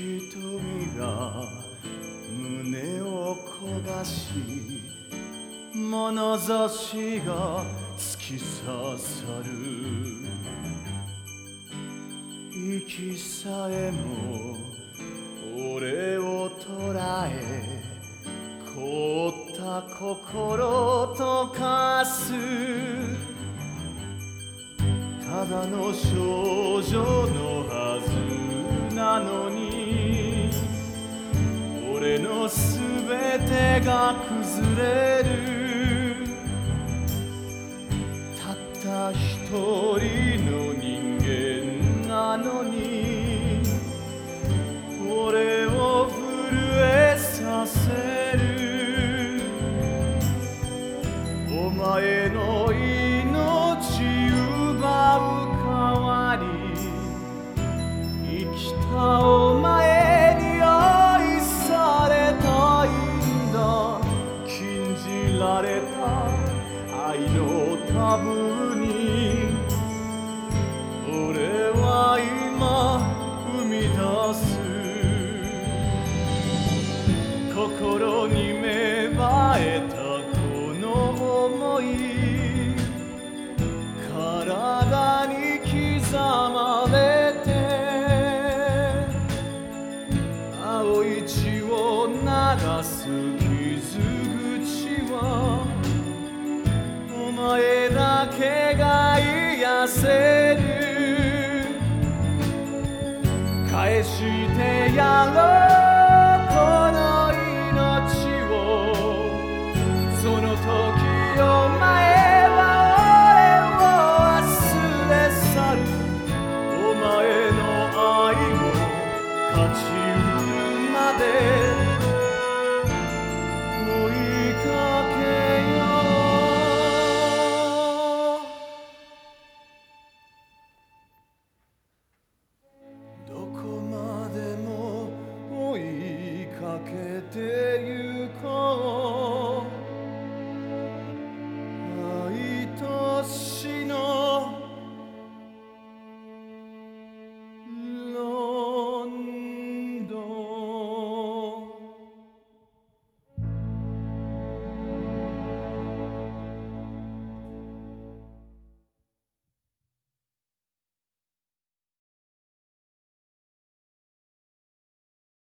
瞳が胸を焦がし眼差しが突き刺さる。息さえも俺を捉え凍った心溶かす。ただの少女のはず。なのに俺のすべてが崩れる。たった一人の心に芽生えたこの想い体に刻まれて青い血を流す傷口はお前だけが癒せる。返してやろう。けてゆこう。